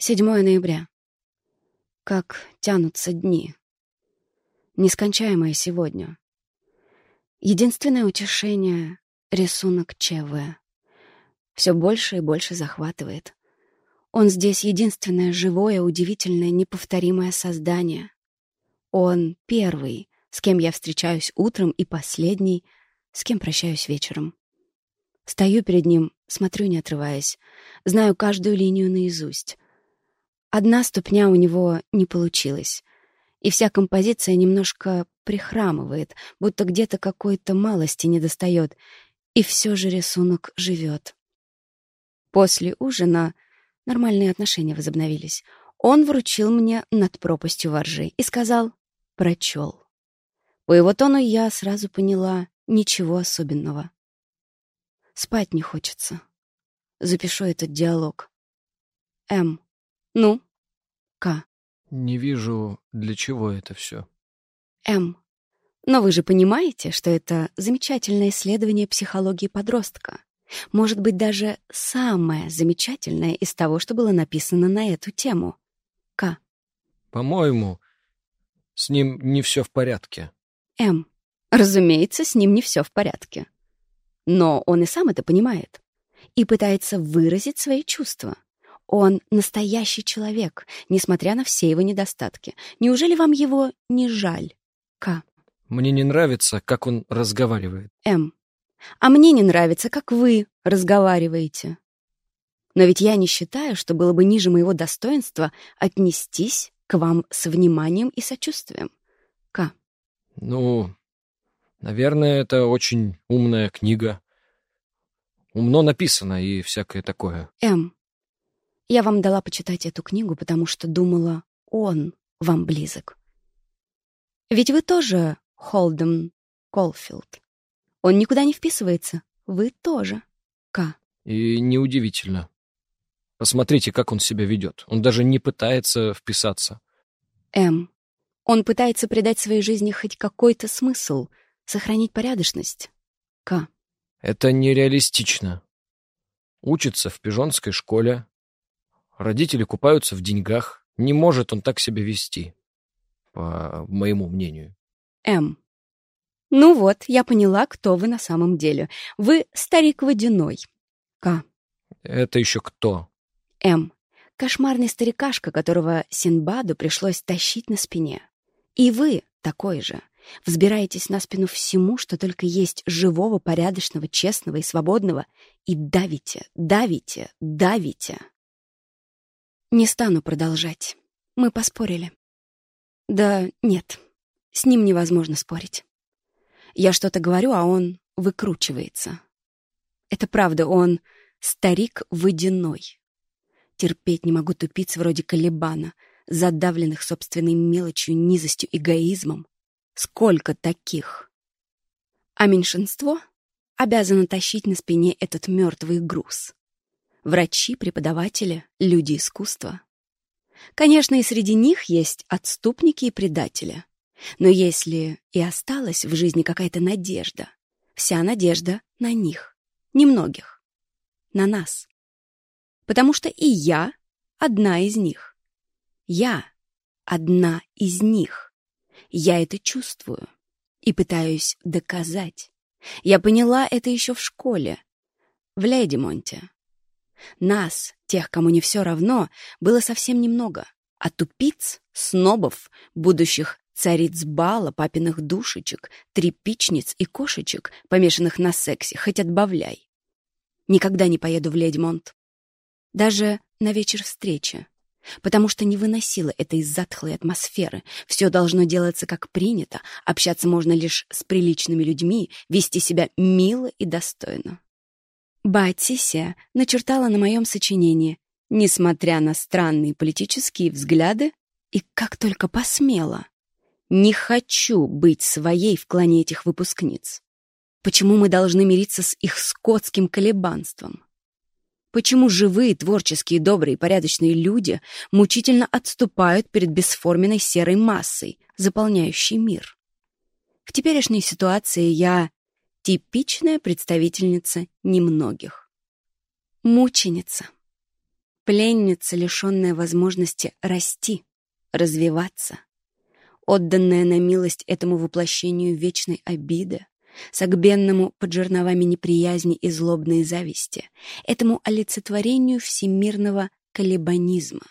7 ноября. Как тянутся дни. Нескончаемое сегодня. Единственное утешение — рисунок ЧВ. Все больше и больше захватывает. Он здесь единственное живое, удивительное, неповторимое создание. Он первый, с кем я встречаюсь утром, и последний, с кем прощаюсь вечером. Стою перед ним, смотрю, не отрываясь. Знаю каждую линию наизусть. Одна ступня у него не получилась, и вся композиция немножко прихрамывает, будто где-то какой-то малости недостает, и все же рисунок живет. После ужина нормальные отношения возобновились. Он вручил мне над пропастью воржи и сказал «прочел». По его тону я сразу поняла ничего особенного. Спать не хочется. Запишу этот диалог. М. Ну? К. Не вижу, для чего это все. М. Но вы же понимаете, что это замечательное исследование психологии подростка. Может быть, даже самое замечательное из того, что было написано на эту тему. К. По-моему, с ним не все в порядке. М. Разумеется, с ним не все в порядке. Но он и сам это понимает и пытается выразить свои чувства. Он настоящий человек, несмотря на все его недостатки. Неужели вам его не жаль? К. Мне не нравится, как он разговаривает. М. А мне не нравится, как вы разговариваете. Но ведь я не считаю, что было бы ниже моего достоинства отнестись к вам с вниманием и сочувствием. К. Ну, наверное, это очень умная книга. Умно написано и всякое такое. М. Я вам дала почитать эту книгу, потому что думала, он вам близок. Ведь вы тоже Холден Колфилд. Он никуда не вписывается. Вы тоже. К. И неудивительно. Посмотрите, как он себя ведет. Он даже не пытается вписаться. М. Он пытается придать своей жизни хоть какой-то смысл, сохранить порядочность. К. Это нереалистично. Учится в пижонской школе, Родители купаются в деньгах. Не может он так себя вести, по моему мнению. М. Ну вот, я поняла, кто вы на самом деле. Вы старик водяной. К. Это еще кто? М. Кошмарный старикашка, которого Синбаду пришлось тащить на спине. И вы такой же. Взбираетесь на спину всему, что только есть живого, порядочного, честного и свободного, и давите, давите, давите. Не стану продолжать. Мы поспорили. Да нет, с ним невозможно спорить. Я что-то говорю, а он выкручивается. Это правда, он старик водяной. Терпеть не могу тупиц вроде Калибана, задавленных собственной мелочью, низостью, эгоизмом. Сколько таких? А меньшинство обязано тащить на спине этот мертвый груз. Врачи, преподаватели, люди искусства. Конечно, и среди них есть отступники и предатели. Но если и осталась в жизни какая-то надежда, вся надежда на них, немногих, на нас. Потому что и я одна из них. Я одна из них. Я это чувствую и пытаюсь доказать. Я поняла это еще в школе, в Лейдимонте. Нас, тех, кому не все равно, было совсем немного. А тупиц, снобов, будущих цариц бала, папиных душечек, трепичниц и кошечек, помешанных на сексе, хоть отбавляй. Никогда не поеду в Ледьмонт. Даже на вечер встречи. Потому что не выносила этой затхлой атмосферы. Все должно делаться как принято, общаться можно лишь с приличными людьми, вести себя мило и достойно. Баатисия начертала на моем сочинении, несмотря на странные политические взгляды, и как только посмела. Не хочу быть своей в клане этих выпускниц. Почему мы должны мириться с их скотским колебанством? Почему живые, творческие, добрые, порядочные люди мучительно отступают перед бесформенной серой массой, заполняющей мир? В теперешней ситуации я Типичная представительница немногих. Мученица. Пленница, лишенная возможности расти, развиваться, отданная на милость этому воплощению вечной обиды, согбенному под жерновами неприязни и злобной зависти, этому олицетворению всемирного колебанизма.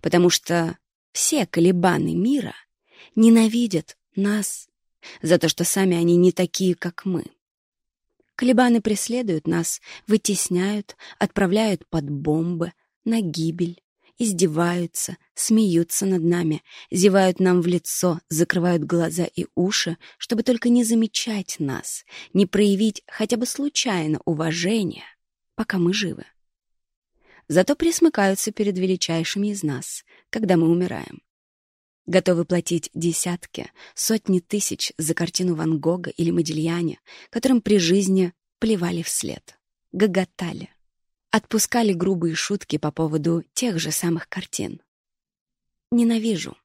Потому что все колебаны мира ненавидят нас за то, что сами они не такие, как мы. Колебаны преследуют нас, вытесняют, отправляют под бомбы, на гибель, издеваются, смеются над нами, зевают нам в лицо, закрывают глаза и уши, чтобы только не замечать нас, не проявить хотя бы случайно уважение, пока мы живы. Зато присмыкаются перед величайшими из нас, когда мы умираем. Готовы платить десятки, сотни тысяч за картину Ван Гога или Модильяне, которым при жизни плевали вслед, гоготали отпускали грубые шутки по поводу тех же самых картин. Ненавижу.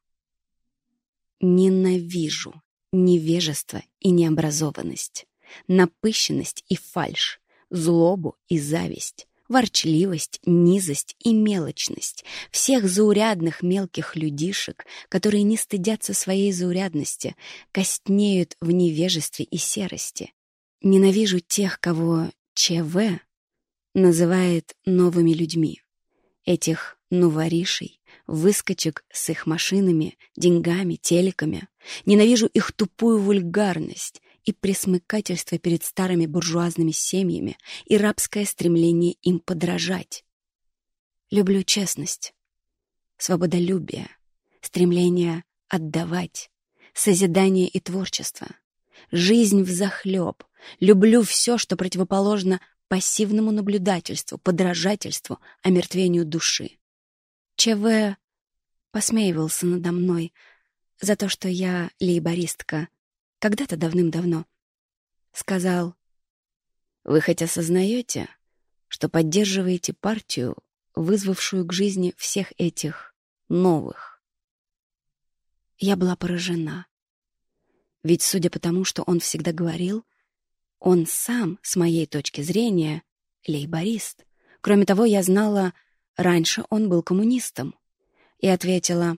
Ненавижу невежество и необразованность, напыщенность и фальшь, злобу и зависть, ворчливость, низость и мелочность, всех заурядных мелких людишек, которые не стыдятся своей заурядности, костнеют в невежестве и серости. Ненавижу тех, кого ЧВ называет новыми людьми. Этих новоришей, выскочек с их машинами, деньгами, телеками. Ненавижу их тупую вульгарность и присмыкательство перед старыми буржуазными семьями и рабское стремление им подражать. Люблю честность, свободолюбие, стремление отдавать, созидание и творчество. Жизнь взахлеб. Люблю все, что противоположно пассивному наблюдательству, подражательству, омертвению души. ЧВ посмеивался надо мной за то, что я лейбористка, когда-то давным-давно. Сказал, «Вы хоть осознаете, что поддерживаете партию, вызвавшую к жизни всех этих новых?» Я была поражена. Ведь, судя по тому, что он всегда говорил, он сам, с моей точки зрения, лейборист. Кроме того, я знала, раньше он был коммунистом. И ответила,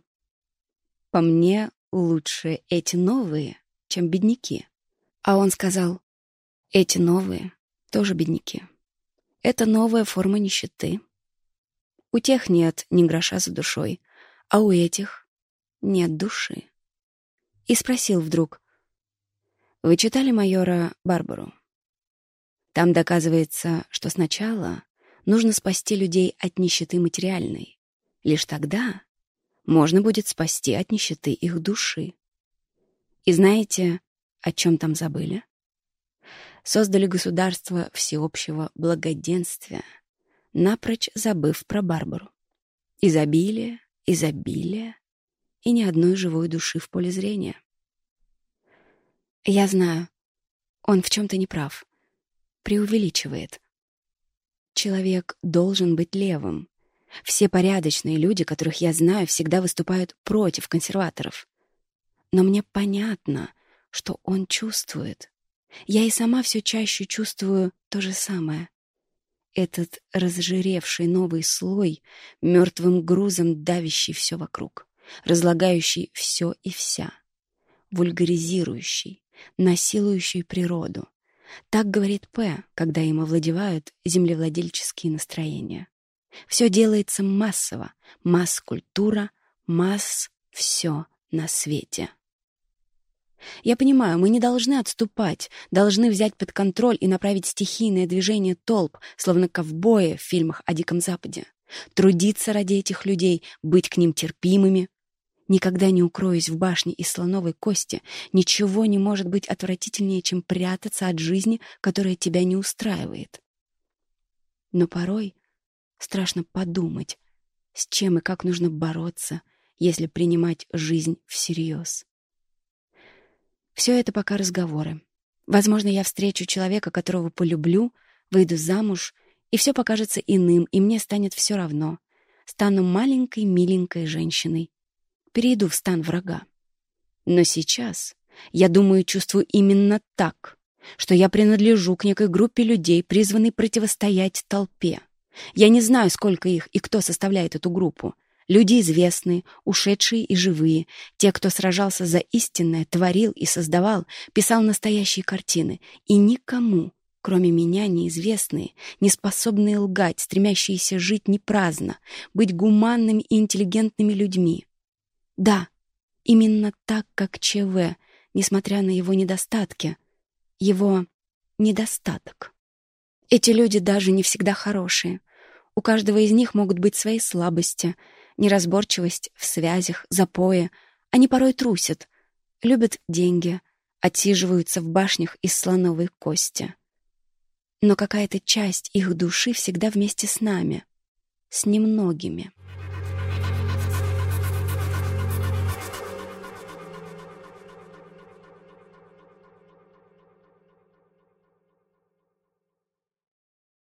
«По мне лучше эти новые, чем бедняки». А он сказал, «Эти новые тоже бедняки. Это новая форма нищеты. У тех нет ни гроша за душой, а у этих нет души». И спросил вдруг, вы читали майора Барбару? Там доказывается, что сначала нужно спасти людей от нищеты материальной. Лишь тогда можно будет спасти от нищеты их души. И знаете, о чем там забыли? Создали государство всеобщего благоденствия, напрочь забыв про Барбару. Изобилие, изобилие и ни одной живой души в поле зрения. Я знаю, он в чем-то не прав. Преувеличивает. Человек должен быть левым. Все порядочные люди, которых я знаю, всегда выступают против консерваторов. Но мне понятно, что он чувствует. Я и сама все чаще чувствую то же самое. Этот разжиревший новый слой, мертвым грузом давящий все вокруг, разлагающий все и вся, вульгаризирующий, насилующий природу. Так говорит П, когда им овладевают землевладельческие настроения. Все делается массово, масс-культура, масс все на свете. Я понимаю, мы не должны отступать, должны взять под контроль и направить стихийное движение толп, словно ковбои в фильмах о Диком Западе. Трудиться ради этих людей, быть к ним терпимыми, Никогда не укроюсь в башне из слоновой кости. Ничего не может быть отвратительнее, чем прятаться от жизни, которая тебя не устраивает. Но порой страшно подумать, с чем и как нужно бороться, если принимать жизнь всерьез. Все это пока разговоры. Возможно, я встречу человека, которого полюблю, выйду замуж, и все покажется иным, и мне станет все равно. Стану маленькой, миленькой женщиной, перейду в стан врага. Но сейчас я думаю, чувствую именно так, что я принадлежу к некой группе людей, призванной противостоять толпе, Я не знаю, сколько их и кто составляет эту группу. Люди известные, ушедшие и живые, те, кто сражался за истинное, творил и создавал, писал настоящие картины. И никому, кроме меня, неизвестные, неспособные лгать, стремящиеся жить не праздно, быть гуманными и интеллигентными людьми. Да, именно так, как ЧВ, несмотря на его недостатки, его недостаток. Эти люди даже не всегда хорошие. У каждого из них могут быть свои слабости, неразборчивость в связях, запои. Они порой трусят, любят деньги, отсиживаются в башнях из слоновой кости. Но какая-то часть их души всегда вместе с нами, с немногими.